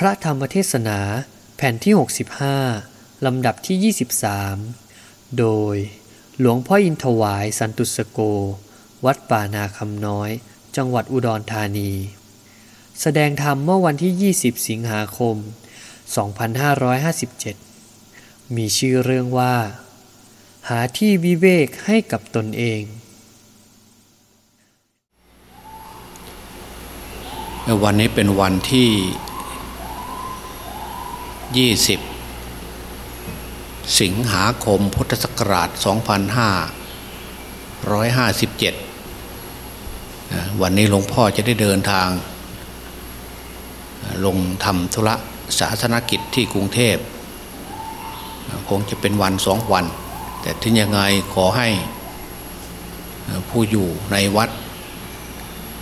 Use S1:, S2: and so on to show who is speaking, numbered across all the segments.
S1: พระธรรมเทศนาแผ่นที่ 65 ลำดับที่ 23 โดยหลวงพ่ออินทวายสันตุสโก วัดป่านาคำน้อย จังหวัดอุดรธานี แสดงธรรมเมื่อวันที่ 20 สิงหาคม 2557 มีชื่อเรื่องว่า หาที่วิเวกให้กับตนเอง
S2: วันนี้เป็นวันที่ 20 สิงหาคมพุทธศักราช 2557 วันนี้หลวงพ่อจะได้เดินทาง ลงทำธุระศาสนกิจที่กรุงเทพคงจะเป็นวันสองวัน แต่ถึงยังไงขอให้ผู้อยู่ในวัด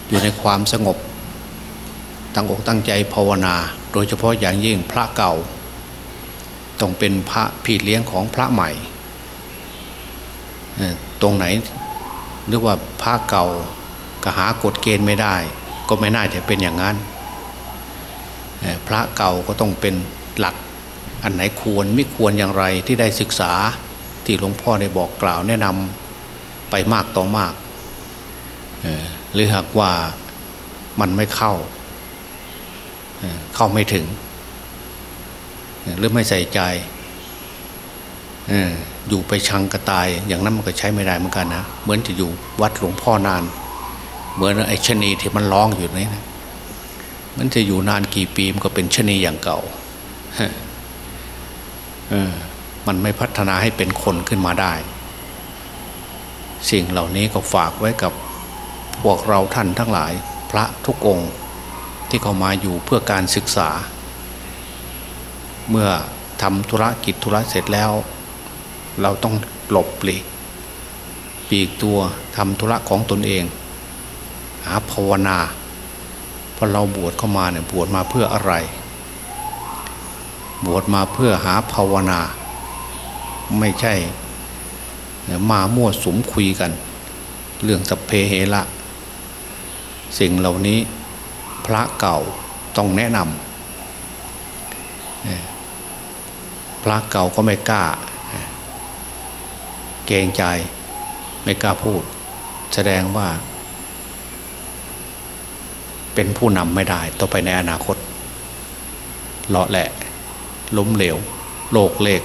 S2: อยู่ในความสงบตั้งอกตั้งใจภาวนา โดยเฉพาะอย่างยิ่งพระเก่า ต้องเป็นพระพี่เลี้ยงของพระใหม่ตรงไหนนึกว่าพระเก่าก็หากฎเกณฑ์ไม่ได้ ก็ไม่น่าจะเป็นอย่างนั้นพระเก่าก็ต้องเป็นหลักอันไหนควรไม่ควรอย่างไรที่ได้ศึกษาที่หลวงพ่อได้บอกกล่าวแนะนำไปมากต่อมากหรือหากว่ามันไม่เข้าเข้าไม่ถึง หรือไม่ใส่ใจอยู่ไปชังกระตายอย่างนั้นมันก็ใช้ไม่ได้เหมือนกันนะเหมือนจะอยู่วัดหลวงพ่อนาน เหมือนไอ้ชนีที่มันร้องอยู่นี่นะมันจะอยู่นานกี่ปีมันก็เป็นชนีอย่างเก่ามันไม่พัฒนาให้เป็นคนขึ้นมาได้ สิ่งเหล่านี้ก็ฝากไว้กับพวกเราท่านทั้งหลาย พระทุกองค์ที่เขามาอยู่เพื่อการศึกษา เมื่อทำธุรกิจธุระเสร็จแล้ว เราต้องหลบหลีกปีกตัวทำธุระของตนเอง หาภาวนาเพอเราบวชเข้ามาเนี่ยบวชมาเพื่ออะไร บวชมาเพื่อหาภาวนา ไม่ใช่มามั่วสุมคุยกัน เรื่องสัพเพเหระสิ่งเหล่านี้พระเก่าต้องแนะนำ พระเก่าก็ไม่กล้า เกรงใจไม่กล้าพูด แสดงว่า เป็นผู้นำไม่ได้ต่อไปในอนาคตเลาะแหละล้มเหลว โลกเลก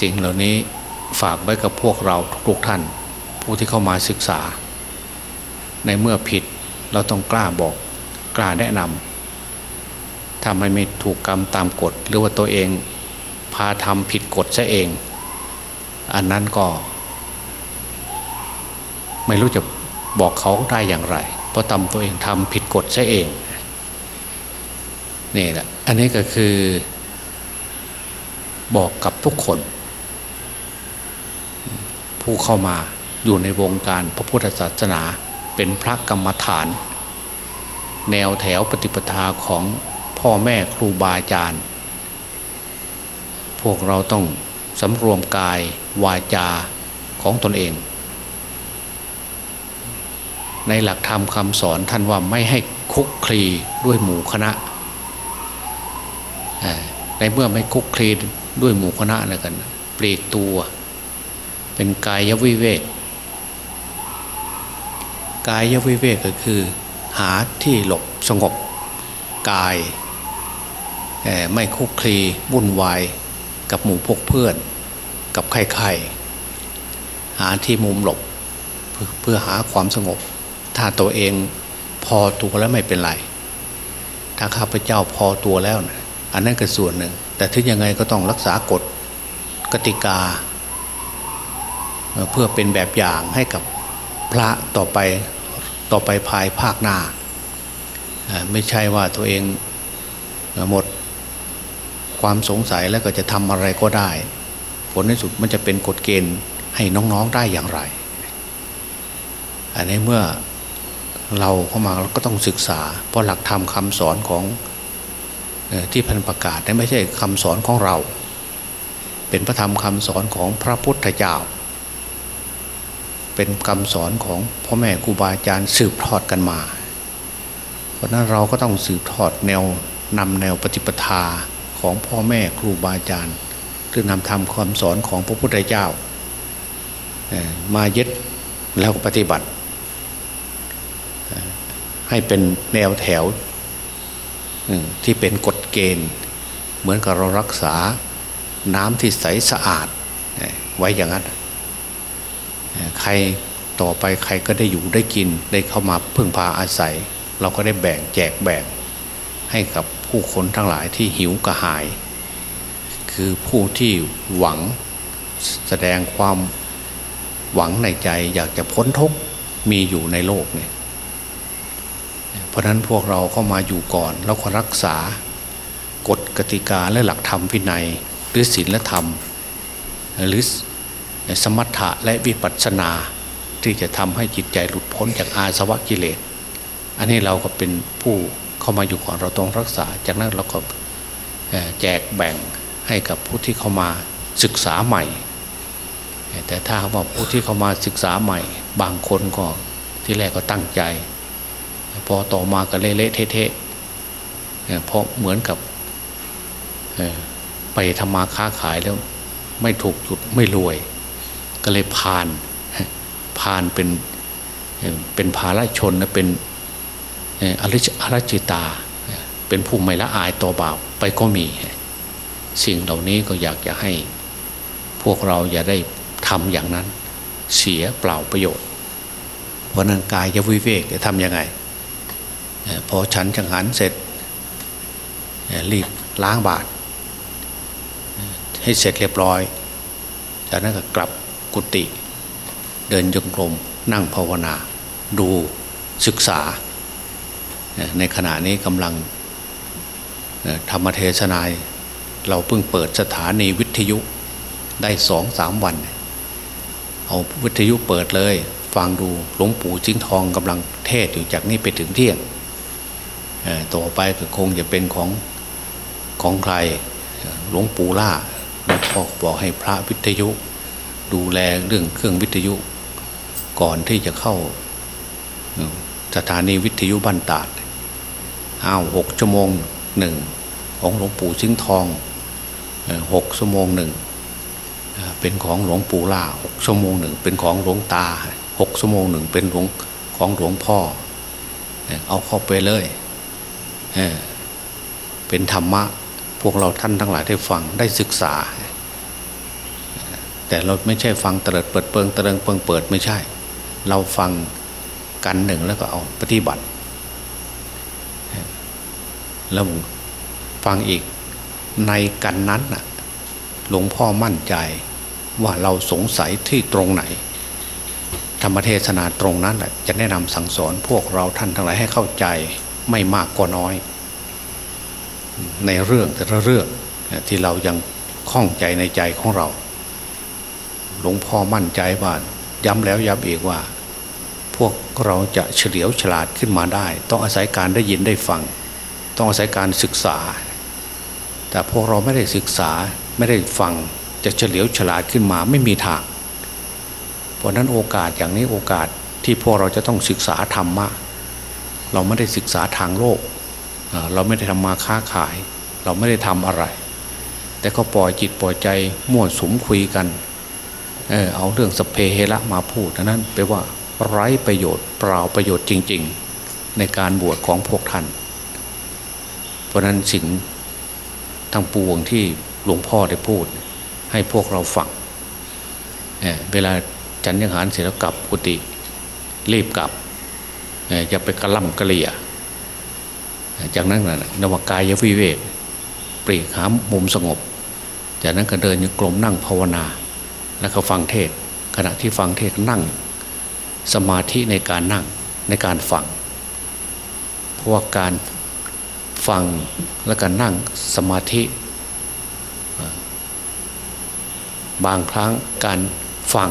S2: สิ่งเหล่านี้ฝากไว้กับพวกเราทุกท่าน ผู้ที่เข้ามาศึกษา ในเมื่อผิดเราต้องกล้าบอก กล้าแนะนำ ถ้าไม่ไม่ถูกกรรมตามกฎ หรือว่าตัวเองพาทำผิดกฎซะเอง อันนั้นก็ ไม่รู้จะบอกเขาได้อย่างไร เพราะตำตัวเองทำผิดกฎซะเองนี่แหละอันนี้ก็คือบอกกับทุกคน ผู้เข้ามาอยู่ในวงการพระพุทธศาสนาเป็นพระกรรมฐาน แนวแถวปฏิปทาของ พ่อแม่ครูบาอาจารย์ พวกเราต้องสำรวมกายวาจาของตนเอง ในหลักธรรมคำสอนท่านว่าไม่ให้คุกคลีด้วยหมู่คณะ ในเมื่อไม่คุกคลีด้วยหมู่คณะนะกันปลีกตัว เป็นกายวิเวกกายวิเวกก็คือ หาที่หลบสงบกาย ไม่คุกคลีวุ่นวายกับหมู่พวกเพื่อน กับใครๆหาที่มุมหลบเพื่อหาความสงบ ถ้าตัวเองพอตัวแล้วไม่เป็นไร ถ้าข้าพเจ้าพอตัวแล้วนะอันนั้นก็ส่วนหนึ่ง แต่ถึงยังไงก็ต้องรักษากฎกติกา เพื่อเป็นแบบอย่างให้กับพระต่อไปต่อไปภายภาคหน้า ไม่ใช่ว่าตัวเองหมด ความสงสัยแล้วก็จะทำอะไรก็ได้ ผลในสุดมันจะเป็นกฎเกณฑ์ให้น้องๆได้อย่างไร อันนี้เมื่อเราเข้ามาเราก็ต้องศึกษา เพราะหลักธรรมคำสอนของที่พันประกาศนั้นไม่ใช่คำสอนของเรา เป็นพระธรรมคำสอนของพระพุทธเจ้า เป็นคำสอนของพ่อแม่ครูบาอาจารย์สืบทอดกันมา เพราะนั้นเราก็ต้องสืบทอดแนวนำแนวปฏิปทา ของพ่อแม่ครูบาอาจารย์คือนำทำความสอนของพระพุทธเจ้า มายึดแล้วปฏิบัติ ให้เป็นแนวแถวที่เป็นกฎเกณฑ์ เหมือนกับเรารักษาน้ำที่ใสสะอาดไว้อย่างนั้นใครต่อไปใครก็ได้อยู่ได้กินได้เข้ามาพึ่งพาอาศัย เราก็ได้แบ่งแจกแบ่งให้กับผู้คนทั้งหลายที่หิวกระหาย คือผู้ที่หวังแสดงความหวังในใจอยากจะพ้นทุกข์มีอยู่ในโลกเนี่ยเพราะนั้นพวกเราเข้ามาอยู่ก่อน แล้วก็รักษากฎกติกาและหลักธรรมวินัย หรือศีลธรรม หรือสมถะและวิปัสสนาที่จะทำให้จิตใจหลุดพ้นจากอาสวะกิเลส อันนี้เราก็เป็นผู้ เข้ามาอยู่ก่อนเราต้องรักษา จากนั้นเราก็แจกแบ่งให้กับผู้ที่เข้ามาศึกษาใหม่ แต่ถ้าว่าผู้ที่เข้ามาศึกษาใหม่ บางคนก็ที่แรกก็ตั้งใจ พอต่อมาก็เละเทะเพราะเหมือนกับไปทำมาค้าขายแล้วไม่ถูกจุดไม่รวย ก็เลยพานพานเป็นเป็นภาลชนนะเป็น อริอรจิตา เป็นผู้ไม่ละอายต่อบาปไปก็มี สิ่งเหล่านี้ก็อยากจะให้ พวกเราอย่าได้ทำอย่างนั้น เสียเปล่าประโยชน์ เพราะนั้นกายจะวิเวกจะทำยังไงพอฉันจังหันเสร็จรีบล้างบาท ให้เสร็จเรียบร้อย จากนั้นก็กลับกุฏิเดินจงกรมนั่งภาวนา ดูศึกษา ในขณะนี้กำลังธรรมเทศนายเราเพิ่งเปิดสถานีวิทยุได้สองสามวัน เอาวิทยุเปิดเลย ฟังดูหลวงปู่จิ้งทองกำลังเทศอยู่จากนี้ไปถึงเที่ยงต่อไปก็คงจะเป็นของของใครหลวงปู่ล่าหลวงพ่อบอกให้พระวิทยุ ดูแลเรื่องเครื่องวิทยุ ก่อนที่จะเข้าสถานีวิทยุบ้านตาด อ้าวหกชั่วโมงหนึ่งของหลวงปู่ซิงทองหกชั่วโมงหนึ่งเป็นของหลวงปู่ล่าหกชั่วโมงหนึ่งเป็นของหลวงตาหกชั่วโมงหนึ่งเป็นหลวงของหลวงพ่อ เอาเข้าไปเลยเป็นธรรมะพวกเราท่านทั้งหลายได้ฟังได้ศึกษา แต่เราไม่ใช่ฟังเตลิดเปิดเปิงเตลิงเปิงเปิดไม่ใช่ เราฟังกันหนึ่งแล้วก็เอาปฏิบัติ แล้วฟังอีกในกันนั้นน่ะหลวงพ่อมั่นใจว่าเราสงสัยที่ตรงไหน ธรรมเทศนาตรงนั้นแหละจะแนะนำสั่งสอนพวกเราท่านทั้งหลายให้เข้าใจไม่มากก็น้อย ในเรื่องแต่ละเรื่องที่เรายังข้องใจในใจของเรา หลวงพ่อมั่นใจว่าย้ำแล้วย้ำอีกว่า พวกเราจะเฉลียวฉลาดขึ้นมาได้ ต้องอาศัยการได้ยินได้ฟัง ต้องอาศัยการศึกษา แต่พวกเราไม่ได้ศึกษาไม่ได้ฟังจะเฉลียวฉลาดขึ้นมาไม่มีทาง เพราะนั้นโอกาสอย่างนี้โอกาสที่พวกเราจะต้องศึกษาธรรมะเราไม่ได้ศึกษาทางโลก เราไม่ได้ทำมาค้าขาย เราไม่ได้ทำอะไร แต่ก็ปล่อยจิตปล่อยใจมั่วสุมคุยกันเออเอาเรื่องสเพเฮระมาพูดนั้นแปลว่าไร้ประโยชน์เปล่าประโยชน์จริง ๆ ในการบวชของพวกท่าน เพราะนั้นสิ่งทั้งปวงที่หลวงพ่อได้พูด ให้พวกเราฟังเเวลาจันยังหารเสร็จแล้วกลับกุฏิรีบกลับอย่าไปกระล่ำกระเลียจากนั้นนะนวกายวิเวกปรีกหามุมสงบ จากนั้นก็เดินยกลมนั่งภาวนา แล้วก็ฟังเทศ ขณะที่ฟังเทศนั่ง สมาธิในการนั่งในการฟัง เพราะว่าการ ฟังและการนั่งสมาธิ บางครั้งการฟัง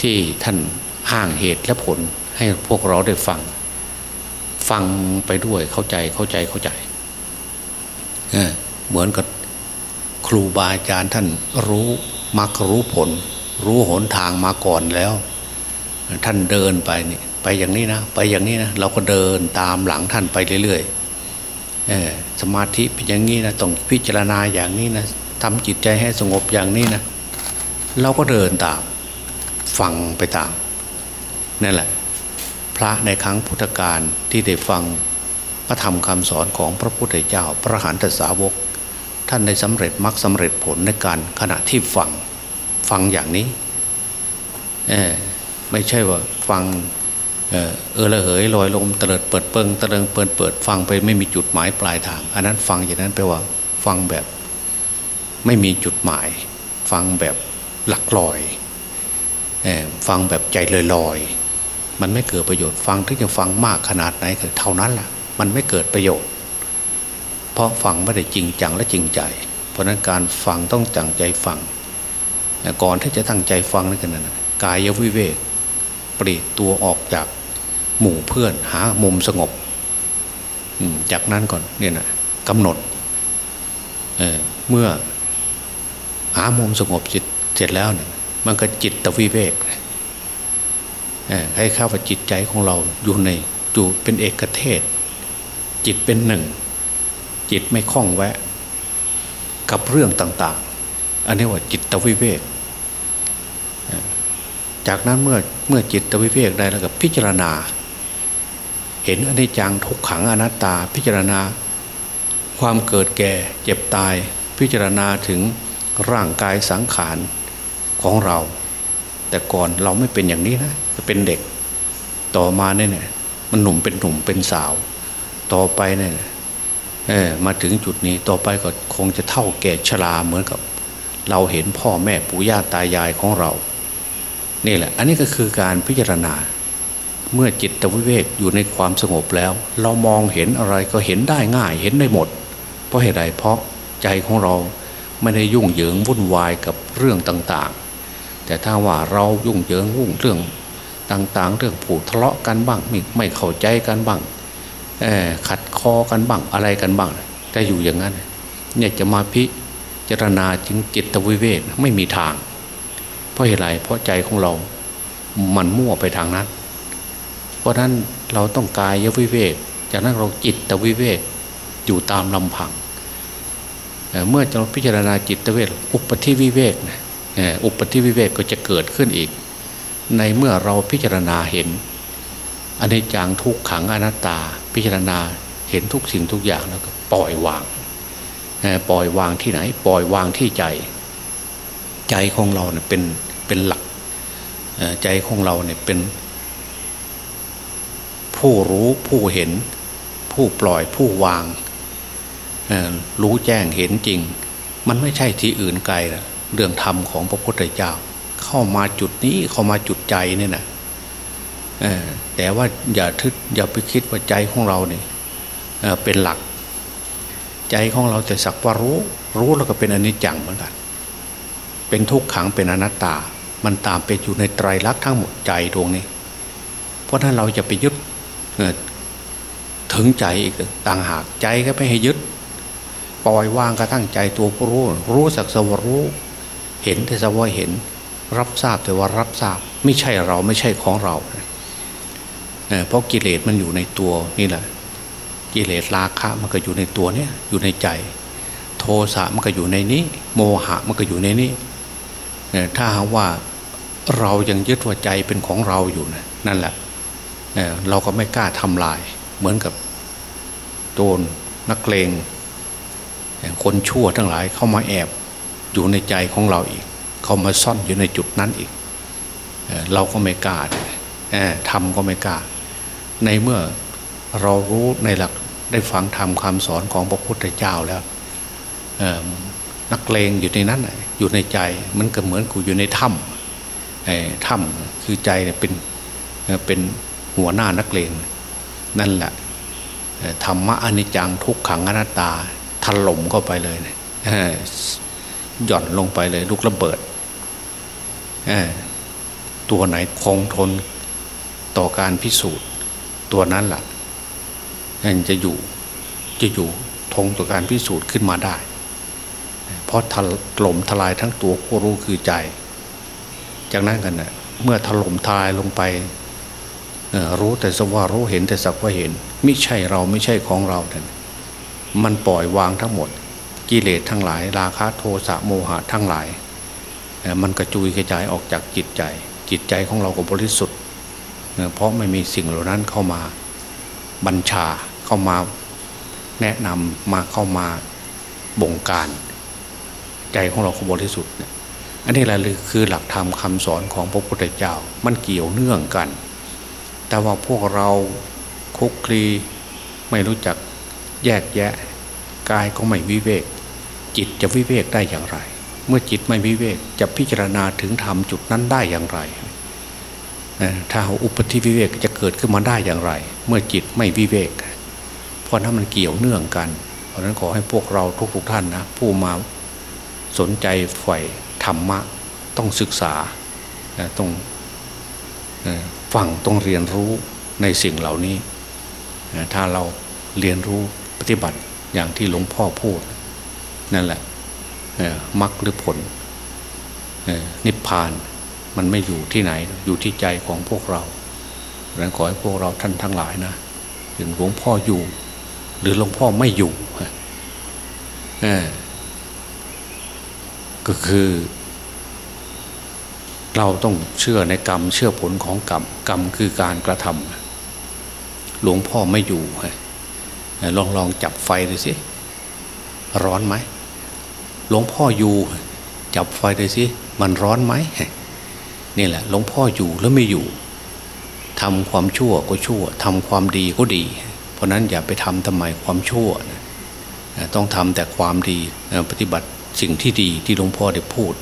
S2: ที่ท่านห้างเหตุและผลให้พวกเราได้ฟัง ฟังไปด้วยเข้าใจเข้าใจเข้าใจเเหมือนกับครูบาอาจารย์ท่านรู้มักรู้ผล รู้หนทางมาก่อนแล้ว ท่านเดินไปนี่ไปอย่างนี้นะ ไปอย่างนี้นะ เราก็เดินตามหลังท่านไปเรื่อยๆ สมาธิเป็นอย่างนี้นะต้องพิจารณาอย่างนี้นะทำจิตใจให้สงบอย่างนี้นะเราก็เดินตามฟังไปตามนั่นแหละ พระในครั้งพุทธกาลที่ได้ฟังพระธรรมคำสอนของพระพุทธเจ้า พระหันตสาวก ท่านได้สำเร็จมรรคสำเร็จผลในการขณะที่ฟังฟังอย่างนี้ไม่ใช่ว่าฟัง เออละเหยลอยลมเตลิดเปิดเปิงตะเลิงเปิดเปิดฟังไปไม่มีจุดหมายปลายทาง อันนั้นฟังอย่างนั้นแปลว่าฟังแบบไม่มีจุดหมาย ฟังแบบหลักลอยฟังแบบใจลอยลอยมันไม่เกิดประโยชน์ฟังที่จะฟังมากขนาดไหนก็เท่านั้นแหละมันไม่เกิดประโยชน์ เพราะฟังไม่ได้จริงจังและจริงใจ เพราะนั้นการฟังต้องจังใจฟังก่อนที่จะตั้งใจฟังนั่นกันนะกายวิเวกปลีกตัวออกจาก หมู่เพื่อนหามุมสงบจากนั้นก่อนเนี่ยนะกำหนดเเมื่อหามุมสงบจิตเสร็จแล้วเนี่ยมันก็จิตตวิเวกให้เข้ากับจิตใจของเราอยู่ในอยู่เป็นเอกเทศ จิตเป็นหนึ่ง จิตไม่คล้องแวะ กับเรื่องต่าง ๆ อันนี้ว่าจิตตวิเวกจากนั้นเมื่อเมื่อจิตตวิเวกได้แล้วก็พิจารณา เห็นอนิจจังทุกขังอนัตตาพิจารณา ความเกิดแก่เจ็บตาย พิจารณาถึงร่างกายสังขารของเรา แต่ก่อนเราไม่เป็นอย่างนี้นะจะเป็นเด็ก ต่อมาเนี่ยมันหนุ่มเป็นหนุ่มเป็นสาว ต่อไปเนี่ยเออมาถึงจุดนี้ต่อไปก็คงจะเท่าแก่ชราเหมือนกับ เราเห็นพ่อแม่ปู่ย่าตายายของเรา นี่แหละ อันนี้ก็คือการพิจารณา เมื่อจิตวิเวกอยู่ในความสงบแล้ว เรามองเห็นอะไรก็เห็นได้ง่ายเห็นได้หมด เพราะเหตุใดเพราะใจของเราไม่ได้ยุ่งเหยิงวุ่นวายกับเรื่องต่างๆ แต่ถ้าว่าเรายุ่งเหยิงวุ่นเรื่องต่างๆ เรื่องผูกทะเลาะกันบ้างไม่ไม่เข้าใจกันบ้างขัดคอกันบ้างอะไรกันบ้างแต่อยู่อย่างนั้นเนี่ยจะมาพิจารณาจึงจิตวิเวกไม่มีทาง เพราะเหตุไรเพราะใจของเรา มันมั่วไปทางนั้น เพราะนั้นเราต้องกายยวิเวก จากนั้นเราจิตตวิเวกอยู่ตามลำพังเมื่อเราพิจารณาจิตเวทอุปธิวิเวกอุปธิวิเวกก็จะเกิดขึ้นอีก ในเมื่อเราพิจารณาเห็นอันนี้จังทุกขังอนัตตา พิจารณาเห็นทุกสิ่งทุกอย่างแล้วก็ปล่อยวางปล่อยวางที่ไหน ปล่อยวางที่ใจ ใจของเราเนี่ยเป็นเป็นหลักใจของเราเนี่ยเป็น ผู้รู้ผู้เห็น ผู้ปล่อยผู้วาง รู้แจ้งเห็นจริง มันไม่ใช่ที่อื่นไกลละเรื่องธรรมของพระพุทธเจ้า เข้ามาจุดนี้เข้ามาจุดใจเนี่ยนะแต่ว่าอย่าทึดอย่าไปคิดว่าใจของเราเนี่ยเป็นหลัก ใจของเราจะสักว่ารู้ รู้แล้วก็เป็นอนิจจังเหมือนกันเป็นทุกขังเป็นอนัตตา มันตามไปอยู่ในไตรลักษณ์ทั้งหมดใจดวงนี้ เพราะถ้าเราจะไปยึด ถึงใจอีกต่างหากใจก็ไม่ให้ยึด ปล่อยวางกระทั่งใจตัวผู้รู้ รู้สักสวรู้ เห็นแต่สว่าเห็น รับทราบแต่ว่ารับทราบ ไม่ใช่เราไม่ใช่ของเราเพราะกิเลสมันอยู่ในตัวนี่แหละ กิเลสราคะมันก็อยู่ในตัวเนี้ยอยู่ในใจ โทสะมันก็อยู่ในนี้ โมหะมันก็อยู่ในนี้ถ้าหากว่าเรายังยึดว่าใจเป็นของเราอยู่นะนั่นแหละ เราก็ไม่กล้าทำลาย เหมือนกับโจรนักเลงคนชั่วทั้งหลายเข้ามาแอบอยู่ในใจของเราอีก เขามาซ่อนอยู่ในจุดนั้นอีกเราก็ไม่กล้าทำก็ไม่กล้า ในเมื่อเรารู้ในหลักได้ฟังธรรมคำสอนของพระพุทธเจ้าแล้วนักเลงอยู่ในนั้นอยู่ในใจมันก็เหมือนกูอยู่ในถ้ำถ้ำคือใจเป็นเป็น หัวหน้านักเลงนั่นแหละธรรมะอนิจจังทุกขังอนัตตาถล่มเข้าไปเลยหย่อนลงไปเลยลูกระเบิด ตัวไหนคงทนต่อการพิสูจน์ ตัวนั้นละ่ะจะอยู่จะอยู่ทงต่อการพิสูจน์ขึ้นมาได้ เพราะถล่มทลายทั้งตัวผู้รู้คือใจ จากนั้นกันนะเมื่อถล่มทลายลงไป รู้แต่สักว่ารู้เห็นแต่สักว่าเห็น ไม่ใช่เราไม่ใช่ของเราเนี่ยมันปล่อยวางทั้งหมด กิเลสทั้งหลาย ราคะโทสะโมหะทั้งหลาย มันกระจุยกระจายออกจากจิตใจ จิตใจของเราก็บริสุทธิ์เพราะไม่มีสิ่งเหล่านั้นเข้ามาบัญชาเข้ามาแนะนำมาเข้ามาบงการ ใจของเราก็บริสุทธิ์เนี่ยอันนี้แหละคือหลักธรรมคำสอนของพระพุทธเจ้ามันเกี่ยวเนื่องกัน แต่ว่าพวกเราคุกคลีไม่รู้จักแยกแยะ กายก็ไม่วิเวก จิตจะวิเวกได้อย่างไร เมื่อจิตไม่วิเวกจะพิจารณาถึงธรรมจุดนั้นได้อย่างไรเอ่อถ้าอุปธิวิเวกจะเกิดขึ้นมาได้อย่างไร เมื่อจิตไม่วิเวก เพราะนั้นมันเกี่ยวเนื่องกัน เพราะนั้นขอให้พวกเราทุกๆท่านนะผู้มาสนใจใฝ่ธรรมะ ต้องศึกษาต้อง เอ่งต้องเรียนรู้ในสิ่งเหล่านี้ ถ้าเราเรียนรู้ปฏิบัติอย่างที่หลวงพ่อพูด นั่นแหละมรรคหรือผลนิพพานมันไม่อยู่ที่ไหนอยู่ที่ใจของพวกเราดังนั้นขอให้พวกเราท่านทั้งหลายนะถึงหลวงพ่ออยู่ หรือหลวงพ่อไม่อยู่ก็คือ เราต้องเชื่อในกรรม เชื่อผลของกรรม กรรมคือการกระทำหลวงพ่อไม่อยู่ลองลองจับไฟดูสิ ร้อนไหมหลวงพ่ออยู่ จับไฟดูสิ มันร้อนไหมนี่แหละ หลวงพ่ออยู่แล้วไม่อยู่ทำความชั่วก็ชั่วทำความดีก็ดี เพราะนั้นอย่าไปทำทำไมความชั่วนะต้องทำแต่ความดีปฏิบัติสิ่งที่ดีที่หลวงพ่อได้พูด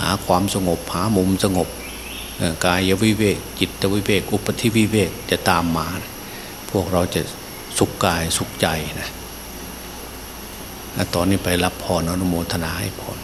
S2: หาความสงบหามุมสงบกายวิเวก จิตวิเวก อุปธิวิเวกจะตามมานะพวกเราจะสุขกายสุขใจนะอะตอนนี้ไปรับพรอนุโมทนาให้พร